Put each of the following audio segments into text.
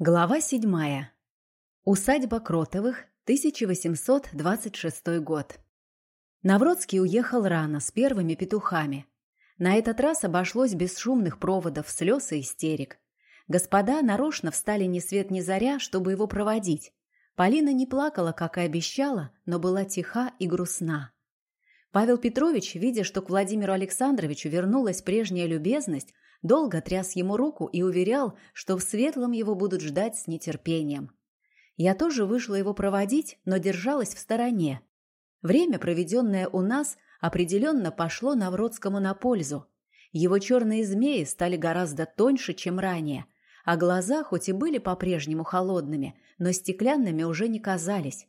Глава седьмая. Усадьба Кротовых, 1826 год. Навродский уехал рано, с первыми петухами. На этот раз обошлось без шумных проводов, слез и истерик. Господа нарочно встали ни свет ни заря, чтобы его проводить. Полина не плакала, как и обещала, но была тиха и грустна. Павел Петрович, видя, что к Владимиру Александровичу вернулась прежняя любезность, долго тряс ему руку и уверял, что в светлом его будут ждать с нетерпением. Я тоже вышла его проводить, но держалась в стороне. Время, проведенное у нас, определенно пошло Навродскому на пользу. Его черные змеи стали гораздо тоньше, чем ранее, а глаза, хоть и были по-прежнему холодными, но стеклянными уже не казались.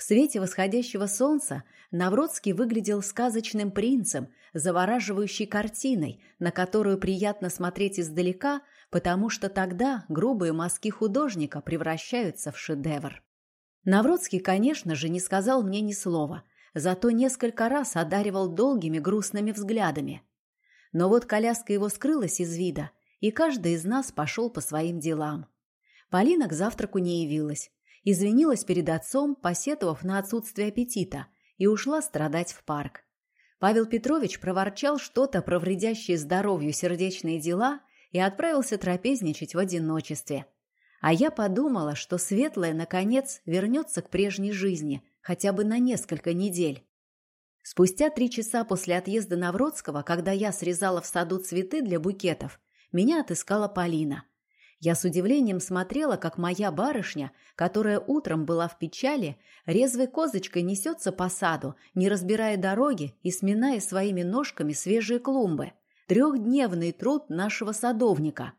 В свете восходящего солнца Навродский выглядел сказочным принцем, завораживающей картиной, на которую приятно смотреть издалека, потому что тогда грубые мазки художника превращаются в шедевр. Навродский, конечно же, не сказал мне ни слова, зато несколько раз одаривал долгими грустными взглядами. Но вот коляска его скрылась из вида, и каждый из нас пошел по своим делам. Полина к завтраку не явилась, извинилась перед отцом, посетовав на отсутствие аппетита, и ушла страдать в парк. Павел Петрович проворчал что-то про вредящие здоровью сердечные дела и отправился трапезничать в одиночестве. А я подумала, что Светлая, наконец, вернется к прежней жизни, хотя бы на несколько недель. Спустя три часа после отъезда Навродского, когда я срезала в саду цветы для букетов, меня отыскала Полина – я с удивлением смотрела, как моя барышня, которая утром была в печали, резвой козочкой несется по саду, не разбирая дороги и сминая своими ножками свежие клумбы. Трехдневный труд нашего садовника,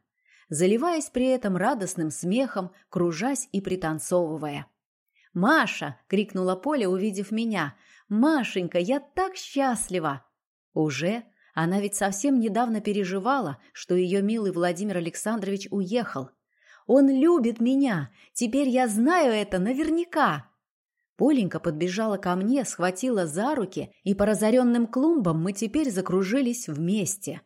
заливаясь при этом радостным смехом, кружась и пританцовывая. «Маша!» — крикнула Поля, увидев меня. «Машенька, я так счастлива!» «Уже?» Она ведь совсем недавно переживала, что ее милый Владимир Александрович уехал. «Он любит меня! Теперь я знаю это наверняка!» Поленька подбежала ко мне, схватила за руки, и по разоренным клумбам мы теперь закружились вместе.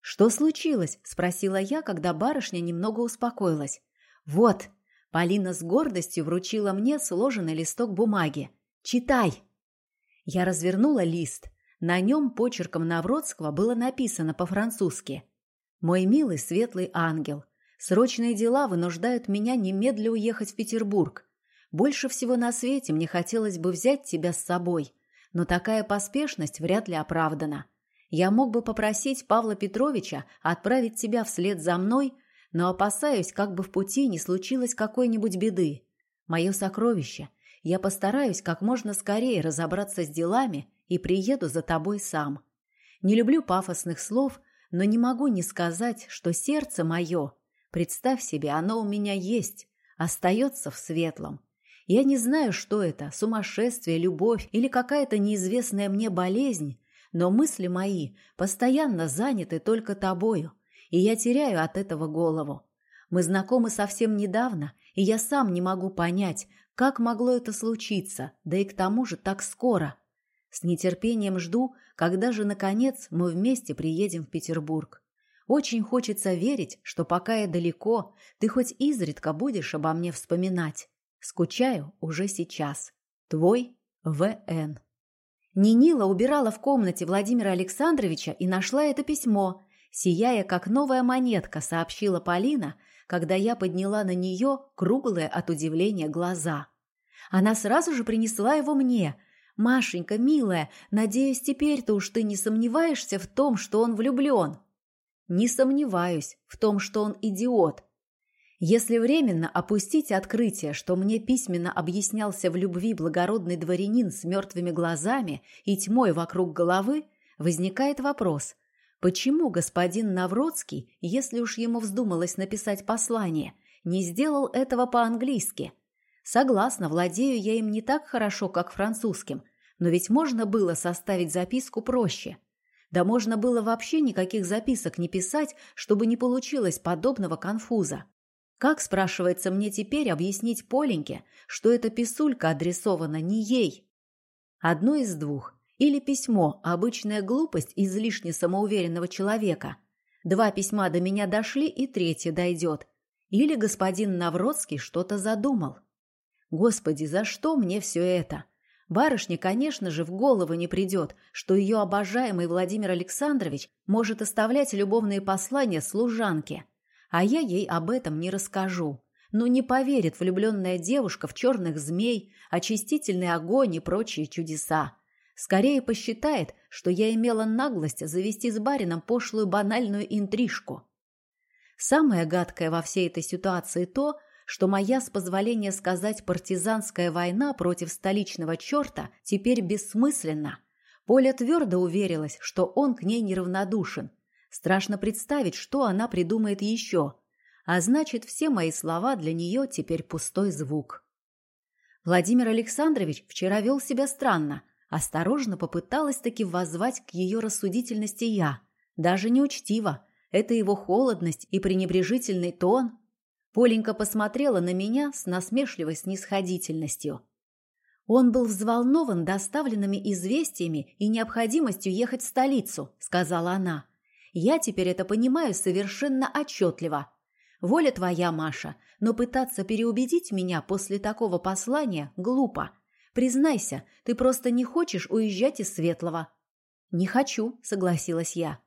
«Что случилось?» – спросила я, когда барышня немного успокоилась. «Вот!» – Полина с гордостью вручила мне сложенный листок бумаги. «Читай!» Я развернула лист. На нем почерком Навродского было написано по-французски «Мой милый светлый ангел, срочные дела вынуждают меня немедля уехать в Петербург. Больше всего на свете мне хотелось бы взять тебя с собой, но такая поспешность вряд ли оправдана. Я мог бы попросить Павла Петровича отправить тебя вслед за мной, но опасаюсь, как бы в пути не случилось какой-нибудь беды. Мое сокровище, я постараюсь как можно скорее разобраться с делами и приеду за тобой сам. Не люблю пафосных слов, но не могу не сказать, что сердце мое, представь себе, оно у меня есть, остается в светлом. Я не знаю, что это, сумасшествие, любовь или какая-то неизвестная мне болезнь, но мысли мои постоянно заняты только тобою, и я теряю от этого голову. Мы знакомы совсем недавно, и я сам не могу понять, как могло это случиться, да и к тому же так скоро. С нетерпением жду, когда же, наконец, мы вместе приедем в Петербург. Очень хочется верить, что пока я далеко, ты хоть изредка будешь обо мне вспоминать. Скучаю уже сейчас. Твой В.Н. Нинила убирала в комнате Владимира Александровича и нашла это письмо. Сияя, как новая монетка, сообщила Полина, когда я подняла на нее круглые от удивления глаза. Она сразу же принесла его мне, «Машенька, милая, надеюсь, теперь-то уж ты не сомневаешься в том, что он влюблен?» «Не сомневаюсь в том, что он идиот. Если временно опустить открытие, что мне письменно объяснялся в любви благородный дворянин с мертвыми глазами и тьмой вокруг головы, возникает вопрос, почему господин Навродский, если уж ему вздумалось написать послание, не сделал этого по-английски – Согласна, владею я им не так хорошо, как французским, но ведь можно было составить записку проще. Да можно было вообще никаких записок не писать, чтобы не получилось подобного конфуза. Как, спрашивается мне теперь, объяснить Поленьке, что эта писулька адресована не ей? Одно из двух. Или письмо – обычная глупость излишне самоуверенного человека. Два письма до меня дошли, и третье дойдет. Или господин Навродский что-то задумал. Господи, за что мне все это? Барышне, конечно же, в голову не придет, что ее обожаемый Владимир Александрович может оставлять любовные послания служанке. А я ей об этом не расскажу. Ну не поверит влюбленная девушка в черных змей, очистительный огонь и прочие чудеса. Скорее посчитает, что я имела наглость завести с барином пошлую банальную интрижку. Самое гадкое во всей этой ситуации то, что моя, с позволения сказать, партизанская война против столичного черта теперь бессмысленна. Поля твердо уверилась, что он к ней неравнодушен. Страшно представить, что она придумает еще. А значит, все мои слова для нее теперь пустой звук. Владимир Александрович вчера вел себя странно. Осторожно попыталась таки воззвать к ее рассудительности я. Даже неучтиво. Это его холодность и пренебрежительный тон – Поленька посмотрела на меня с насмешливой снисходительностью. «Он был взволнован доставленными известиями и необходимостью ехать в столицу», — сказала она. «Я теперь это понимаю совершенно отчетливо. Воля твоя, Маша, но пытаться переубедить меня после такого послания глупо. Признайся, ты просто не хочешь уезжать из Светлого». «Не хочу», — согласилась я.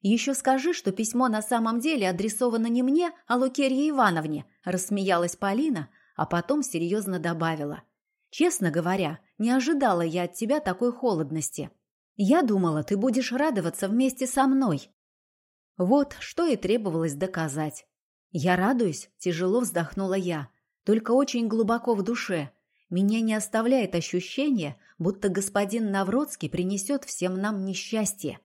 «Еще скажи, что письмо на самом деле адресовано не мне, а Лукерье Ивановне», – рассмеялась Полина, а потом серьезно добавила. «Честно говоря, не ожидала я от тебя такой холодности. Я думала, ты будешь радоваться вместе со мной». Вот что и требовалось доказать. «Я радуюсь», – тяжело вздохнула я, – «только очень глубоко в душе. Меня не оставляет ощущение, будто господин Навродский принесет всем нам несчастье.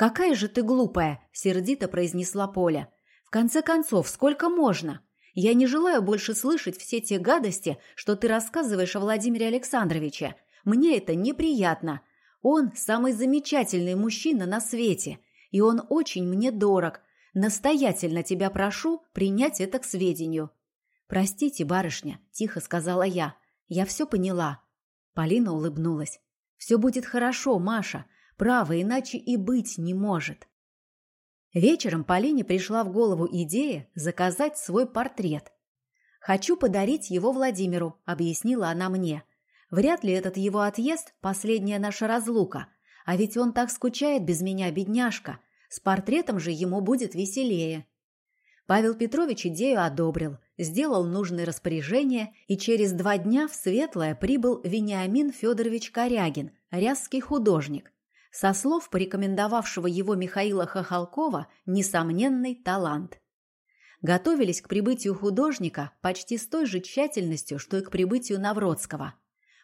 «Какая же ты глупая!» – сердито произнесла Поля. «В конце концов, сколько можно? Я не желаю больше слышать все те гадости, что ты рассказываешь о Владимире Александровиче. Мне это неприятно. Он самый замечательный мужчина на свете, и он очень мне дорог. Настоятельно тебя прошу принять это к сведению». «Простите, барышня», – тихо сказала я. «Я все поняла». Полина улыбнулась. «Все будет хорошо, Маша. Право, иначе и быть не может. Вечером Полине пришла в голову идея заказать свой портрет. «Хочу подарить его Владимиру», — объяснила она мне. «Вряд ли этот его отъезд – последняя наша разлука. А ведь он так скучает без меня, бедняжка. С портретом же ему будет веселее». Павел Петрович идею одобрил, сделал нужные распоряжения, и через два дня в Светлое прибыл Вениамин Федорович Корягин, рязский художник – со слов порекомендовавшего его Михаила Хохолкова, несомненный талант. Готовились к прибытию художника почти с той же тщательностью, что и к прибытию Навродского.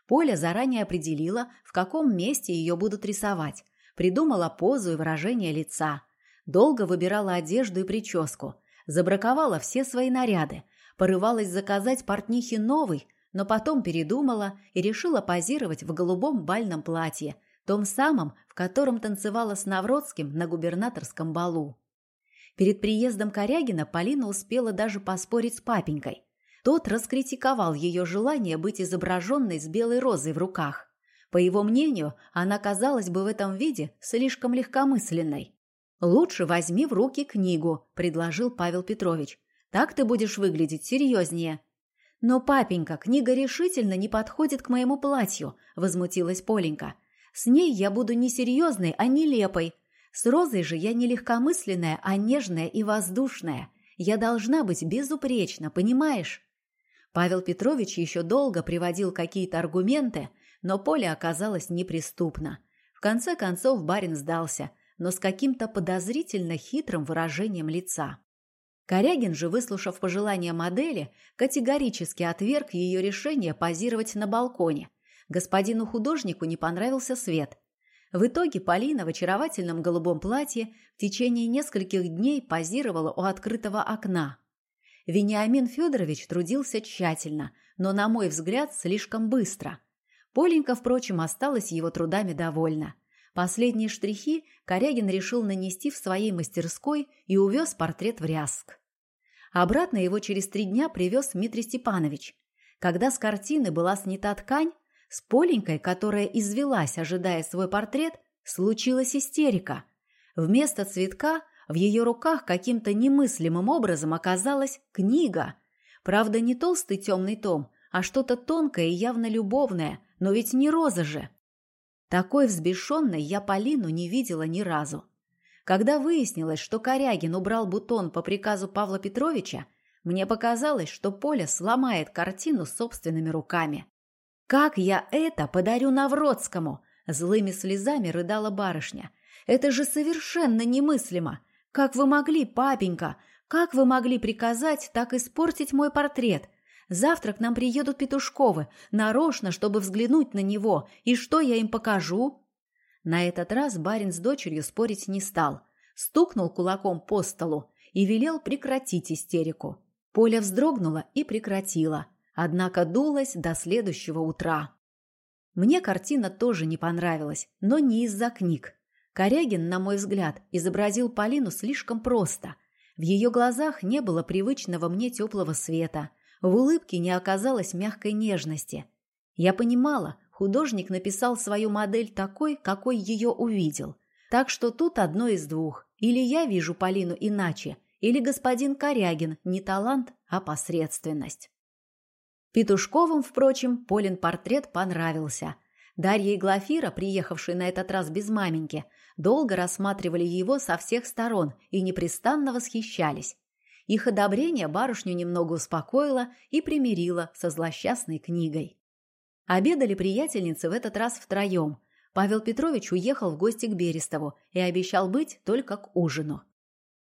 Поля заранее определила, в каком месте ее будут рисовать, придумала позу и выражение лица, долго выбирала одежду и прическу, забраковала все свои наряды, порывалась заказать портнихе новый, но потом передумала и решила позировать в голубом бальном платье – том самом, в котором танцевала с Навродским на губернаторском балу. Перед приездом Корягина Полина успела даже поспорить с папенькой. Тот раскритиковал ее желание быть изображенной с белой розой в руках. По его мнению, она казалась бы в этом виде слишком легкомысленной. «Лучше возьми в руки книгу», – предложил Павел Петрович. «Так ты будешь выглядеть серьезнее». «Но, папенька, книга решительно не подходит к моему платью», – возмутилась Поленька. С ней я буду не серьезной, а нелепой. С Розой же я не легкомысленная, а нежная и воздушная. Я должна быть безупречна, понимаешь? Павел Петрович еще долго приводил какие-то аргументы, но поле оказалось неприступно. В конце концов барин сдался, но с каким-то подозрительно хитрым выражением лица. Корягин же, выслушав пожелания модели, категорически отверг ее решение позировать на балконе, Господину художнику не понравился свет. В итоге Полина в очаровательном голубом платье в течение нескольких дней позировала у открытого окна. Вениамин Федорович трудился тщательно, но, на мой взгляд, слишком быстро. Поленька, впрочем, осталась его трудами довольна. Последние штрихи Корягин решил нанести в своей мастерской и увез портрет в Рязск. Обратно его через три дня привез Дмитрий Степанович. Когда с картины была снята ткань, с Поленькой, которая извелась, ожидая свой портрет, случилась истерика. Вместо цветка В ее руках каким-то немыслимым образом оказалась книга. Правда, не толстый темный том, а что-то тонкое и явно любовное, но ведь не роза же. Такой взбешенной я Полину не видела ни разу. Когда выяснилось, что Корягин убрал бутон по приказу Павла Петровича, мне показалось, что Поля сломает картину собственными руками. «Как я это подарю Навродскому?» – злыми слезами рыдала барышня. «Это же совершенно немыслимо! Как вы могли, папенька? Как вы могли приказать так испортить мой портрет? Завтра к нам приедут Петушковы, нарочно, чтобы взглянуть на него. И что я им покажу?» На этот раз барин с дочерью спорить не стал. Стукнул кулаком по столу и велел прекратить истерику. Поля вздрогнула и прекратила, однако дулась до следующего утра. Мне картина тоже не понравилась, но не из-за книг. Корягин, на мой взгляд, изобразил Полину слишком просто. В ее глазах не было привычного мне теплого света. В улыбке не оказалось мягкой нежности. Я понимала, художник написал свою модель такой, какой ее увидел. Так что тут одно из двух. Или я вижу Полину иначе, или господин Корягин не талант, а посредственность. Петушковым, впрочем, Полин портрет понравился. Дарья и Глафира, приехавшие на этот раз без маменьки, долго рассматривали его со всех сторон и непрестанно восхищались. Их одобрение барышню немного успокоило и примирило со злосчастной книгой. Обедали приятельницы в этот раз втроем. Павел Петрович уехал в гости к Берестову и обещал быть только к ужину.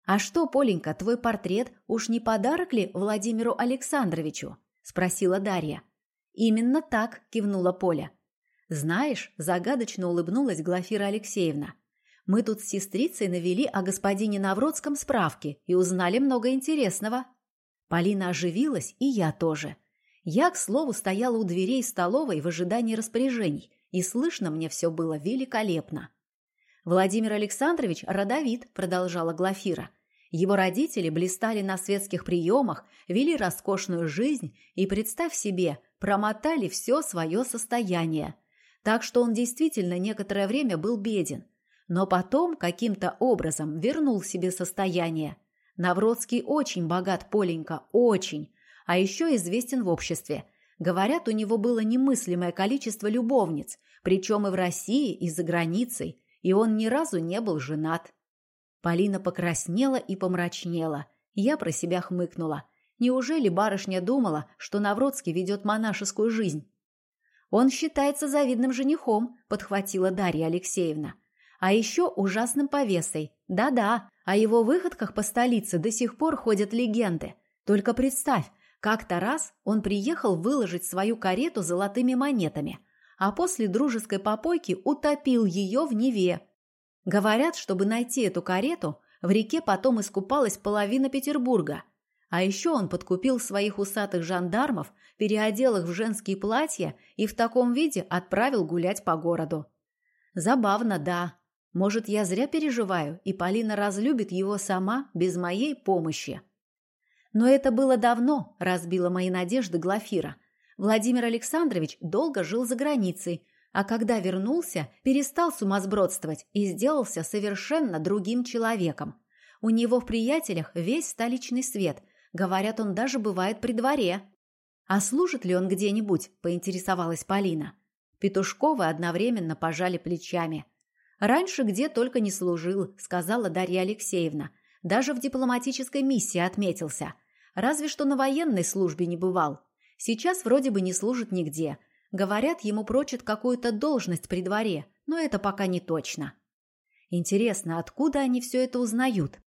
«А что, Поленька, твой портрет уж не подарок ли Владимиру Александровичу?» – спросила Дарья. «Именно так», – кивнула Поля. «Знаешь», – загадочно улыбнулась Глафира Алексеевна. «Мы тут с сестрицей навели о господине Навродском справки и узнали много интересного». Полина оживилась, и я тоже. Я, к слову, стояла у дверей столовой в ожидании распоряжений, и слышно мне все было великолепно. Владимир Александрович родовит, продолжала Глафира. Его родители блистали на светских приемах, вели роскошную жизнь и, представь себе, промотали все свое состояние. Так что он действительно некоторое время был беден. Но потом каким-то образом вернул себе состояние. Навродский очень богат, Поленька, очень. А еще известен в обществе. Говорят, у него было немыслимое количество любовниц, причем и в России, и за границей и он ни разу не был женат. Полина покраснела и помрачнела. Я про себя хмыкнула. Неужели барышня думала, что Навродский ведет монашескую жизнь? «Он считается завидным женихом», – подхватила Дарья Алексеевна. «А еще ужасным повесой. Да-да, о его выходках по столице до сих пор ходят легенды. Только представь, как-то раз он приехал выложить свою карету золотыми монетами – а после дружеской попойки утопил ее в Неве. Говорят, чтобы найти эту карету, в реке потом искупалась половина Петербурга. А еще он подкупил своих усатых жандармов, переодел их в женские платья и в таком виде отправил гулять по городу. Забавно, да. Может, я зря переживаю, и Полина разлюбит его сама, без моей помощи. Но это было давно, разбила мои надежды Глафира. Владимир Александрович долго жил за границей, а когда вернулся, перестал сумасбродствовать и сделался совершенно другим человеком. У него в приятелях весь столичный свет. Говорят, он даже бывает при дворе. «А служит ли он где-нибудь?» – поинтересовалась Полина. Петушковы одновременно пожали плечами. «Раньше где только не служил», – сказала Дарья Алексеевна. «Даже в дипломатической миссии отметился. Разве что на военной службе не бывал. Сейчас вроде бы не служит нигде. Говорят, ему прочат какую-то должность при дворе, но это пока не точно. Интересно, откуда они все это узнают?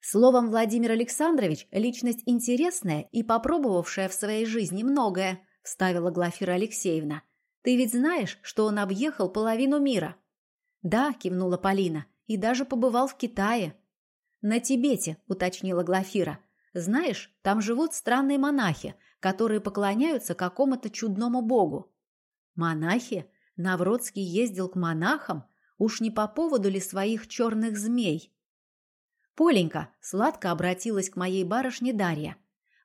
Словом, Владимир Александрович – личность интересная и попробовавшая в своей жизни многое, вставила Глафира Алексеевна. Ты ведь знаешь, что он объехал половину мира? Да, кивнула Полина, и даже побывал в Китае. На Тибете, уточнила Глафира. Знаешь, там живут странные монахи, которые поклоняются какому-то чудному богу. Монахи? Навродский ездил к монахам? Уж не по поводу ли своих черных змей? Поленька сладко обратилась к моей барышне Дарья.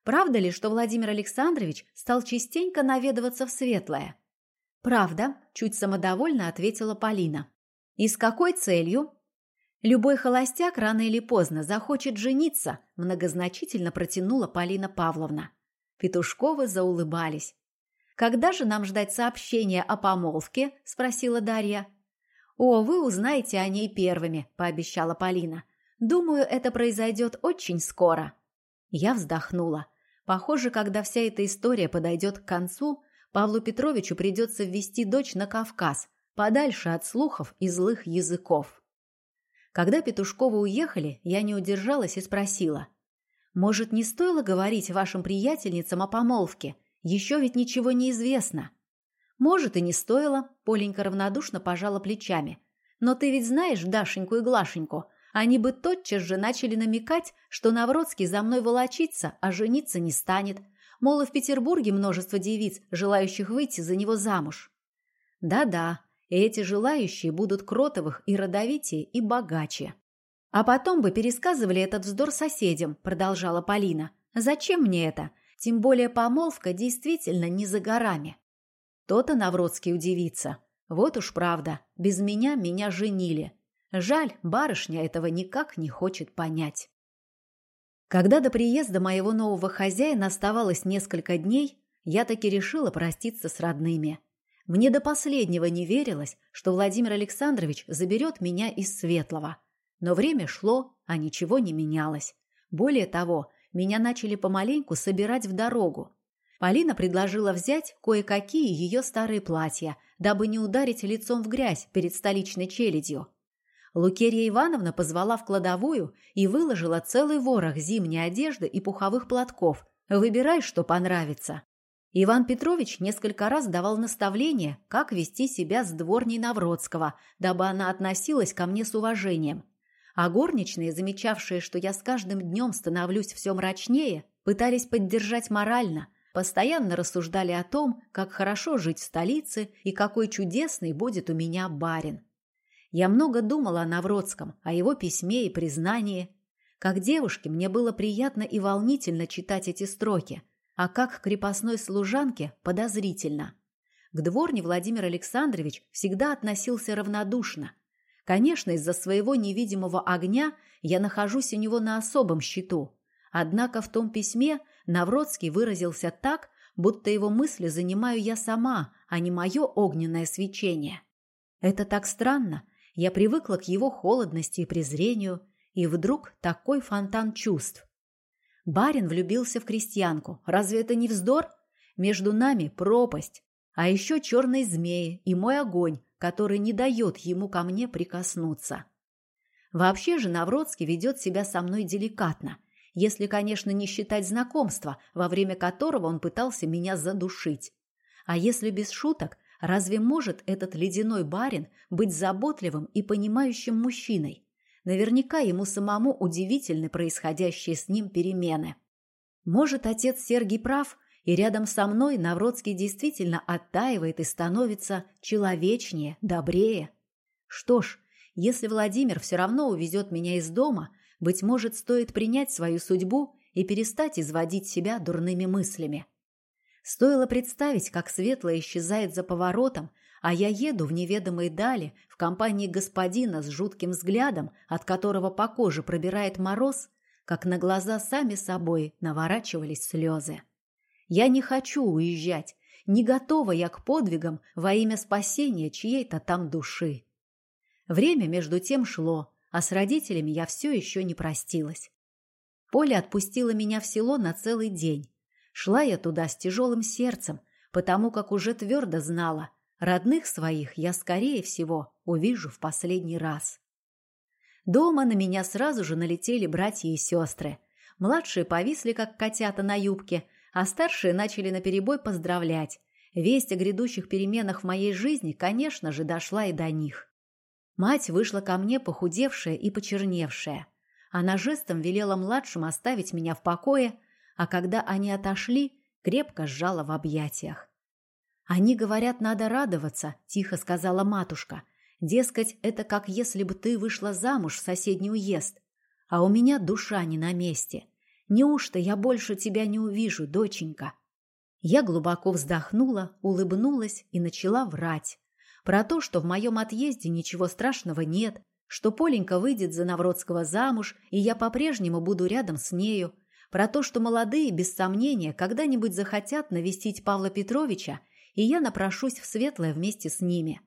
Правда ли, что Владимир Александрович стал частенько наведываться в Светлое? Правда, чуть самодовольно ответила Полина. И с какой целью? Любой холостяк рано или поздно захочет жениться, многозначительно протянула Полина Павловна. Петушковы заулыбались. «Когда же нам ждать сообщения о помолвке?» – спросила Дарья. «О, вы узнаете о ней первыми», – пообещала Полина. «Думаю, это произойдет очень скоро». Я вздохнула. Похоже, когда вся эта история подойдет к концу, Павлу Петровичу придется ввести дочь на Кавказ, подальше от слухов и злых языков. Когда Петушковы уехали, я не удержалась и спросила. «Может, не стоило говорить вашим приятельницам о помолвке? Еще ведь ничего не известно». «Может, и не стоило», – Поленька равнодушно пожала плечами. «Но ты ведь знаешь Дашеньку и Глашеньку. Они бы тотчас же начали намекать, что Навродский за мной волочится, а жениться не станет. Мол, и в Петербурге множество девиц, желающих выйти за него замуж». «Да-да, и эти желающие будут кротовых и родовитее, и богаче». «А потом бы пересказывали этот вздор соседям», – продолжала Полина. «Зачем мне это? Тем более помолвка действительно не за горами». То-то Навродский удивится. Вот уж правда, без меня меня женили. Жаль, барышня этого никак не хочет понять. Когда до приезда моего нового хозяина оставалось несколько дней, я таки решила проститься с родными. Мне до последнего не верилось, что Владимир Александрович заберет меня из Светлого. Но время шло, а ничего не менялось. Более того, меня начали помаленьку собирать в дорогу. Полина предложила взять кое-какие ее старые платья, дабы не ударить лицом в грязь перед столичной челядью. Лукерья Ивановна позвала в кладовую и выложила целый ворох зимней одежды и пуховых платков. Выбирай, что понравится. Иван Петрович несколько раз давал наставления, как вести себя с дворней Навродского, дабы она относилась ко мне с уважением. А горничные, замечавшие, что я с каждым днем становлюсь все мрачнее, пытались поддержать морально – постоянно рассуждали о том, как хорошо жить в столице и какой чудесный будет у меня барин. Я много думала о Навродском, о его письме и признании. Как девушке мне было приятно и волнительно читать эти строки, а как крепостной служанке подозрительно. К дворне Владимир Александрович всегда относился равнодушно. Конечно, из-за своего невидимого огня я нахожусь у него на особом счету. Однако в том письме Навродский выразился так, будто его мысли занимаю я сама, а не мое огненное свечение. Это так странно. Я привыкла к его холодности и презрению, и вдруг такой фонтан чувств. Барин влюбился в крестьянку. Разве это не вздор? Между нами пропасть, а еще черные змеи и мой огонь, который не дает ему ко мне прикоснуться. Вообще же Навродский ведет себя со мной деликатно – если, конечно, не считать знакомства, во время которого он пытался меня задушить. А если без шуток, разве может этот ледяной барин быть заботливым и понимающим мужчиной? Наверняка ему самому удивительны происходящие с ним перемены. Может, отец Сергий прав, и рядом со мной Навродский действительно оттаивает и становится человечнее, добрее. Что ж, если Владимир все равно увезет меня из дома, быть может, стоит принять свою судьбу и перестать изводить себя дурными мыслями. Стоило представить, как светлое исчезает за поворотом, а я еду в неведомые дали в компании господина с жутким взглядом, от которого по коже пробирает мороз, как на глаза сами собой наворачивались слезы. Я не хочу уезжать, не готова я к подвигам во имя спасения чьей-то там души. Время между тем шло, а с родителями я все еще не простилась. Поля отпустила меня в село на целый день. Шла я туда с тяжелым сердцем, потому как уже твердо знала, родных своих я, скорее всего, увижу в последний раз. Дома на меня сразу же налетели братья и сестры. Младшие повисли, как котята на юбке, а старшие начали наперебой поздравлять. Весть о грядущих переменах в моей жизни, конечно же, дошла и до них. Мать вышла ко мне похудевшая и почерневшая. Она жестом велела младшим оставить меня в покое, а когда они отошли, крепко сжала в объятиях. «Они говорят, надо радоваться», – тихо сказала матушка. «Дескать, это как если бы ты вышла замуж в соседний уезд. А у меня душа не на месте. Неужто я больше тебя не увижу, доченька?» Я глубоко вздохнула, улыбнулась и начала врать. Про то, что в моем отъезде ничего страшного нет, что Поленька выйдет за Навродского замуж, и я по-прежнему буду рядом с нею, про то, что молодые, без сомнения, когда-нибудь захотят навестить Павла Петровича, и я напрошусь в светлое вместе с ними.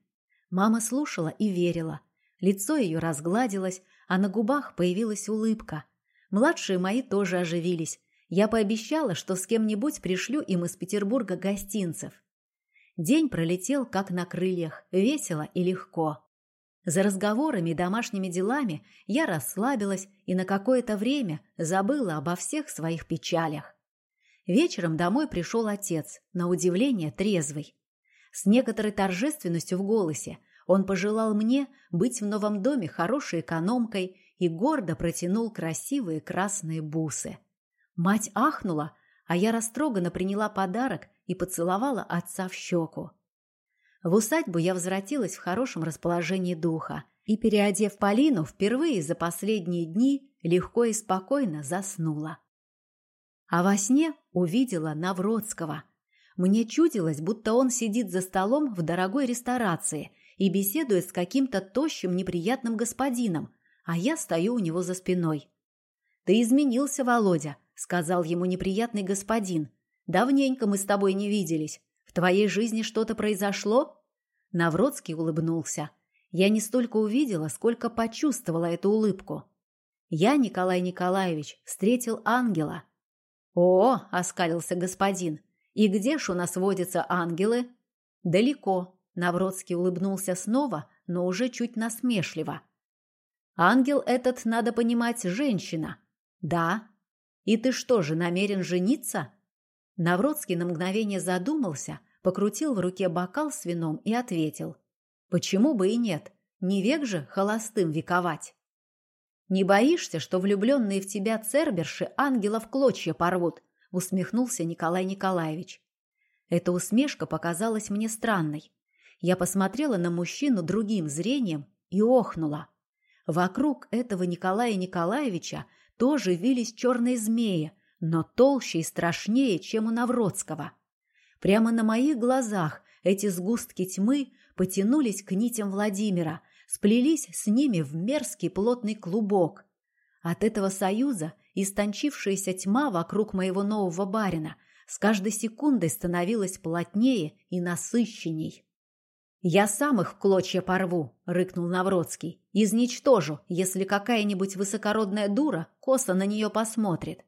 Мама слушала и верила. Лицо ее разгладилось, а на губах появилась улыбка. Младшие мои тоже оживились. Я пообещала, что с кем-нибудь пришлю им из Петербурга гостинцев. День пролетел как на крыльях, весело и легко. За разговорами и домашними делами я расслабилась и на какое-то время забыла обо всех своих печалях. Вечером домой пришел отец, на удивление трезвый. С некоторой торжественностью в голосе он пожелал мне быть в новом доме хорошей экономкой и гордо протянул красивые красные бусы. Мать ахнула, а я растроганно приняла подарок и поцеловала отца в щеку. В усадьбу я возвратилась в хорошем расположении духа и, переодев Полину, впервые за последние дни легко и спокойно заснула. А во сне увидела Навродского. Мне чудилось, будто он сидит за столом в дорогой ресторации и беседует с каким-то тощим неприятным господином, а я стою у него за спиной. «Ты изменился, Володя», — сказал ему неприятный господин. «Давненько мы с тобой не виделись. В твоей жизни что-то произошло?» Навродский улыбнулся. Я не столько увидела, сколько почувствовала эту улыбку. Я, Николай Николаевич, встретил ангела. «О!» – оскалился господин. «И где ж у нас водятся ангелы?» «Далеко», – Навродский улыбнулся снова, но уже чуть насмешливо. «Ангел этот, надо понимать, женщина». «Да». «И ты что же, намерен жениться?» Навродский на мгновение задумался, покрутил в руке бокал с вином и ответил. «Почему бы и нет? Не век же холостым вековать». «Не боишься, что влюбленные в тебя церберши ангела в клочья порвут?» – усмехнулся Николай Николаевич. Эта усмешка показалась мне странной. Я посмотрела на мужчину другим зрением и охнула. Вокруг этого Николая Николаевича тоже вились черные змеи, но толще и страшнее, чем у Навродского. Прямо на моих глазах эти сгустки тьмы потянулись к нитям Владимира, сплелись с ними в мерзкий плотный клубок. От этого союза истончившаяся тьма вокруг моего нового барина с каждой секундой становилась плотнее и насыщенней. «Я сам их в клочья порву», — рыкнул Навродский. «Изничтожу, если какая-нибудь высокородная дура косо на нее посмотрит.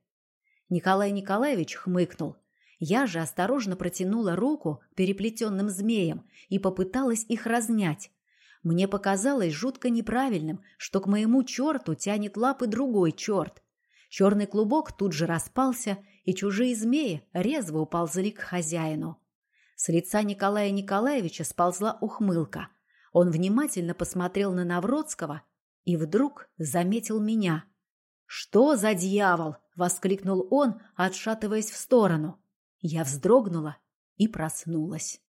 Николай Николаевич хмыкнул. Я же осторожно протянула руку переплетенным змеям и попыталась их разнять. Мне показалось жутко неправильным, что к моему черту тянет лапы другой черт. Черный клубок тут же распался, и чужие змеи резво уползли к хозяину. С лица Николая Николаевича сползла ухмылка. Он внимательно посмотрел на Навродского и вдруг заметил меня. «Что за дьявол?» — воскликнул он, отшатываясь в сторону. Я вздрогнула и проснулась.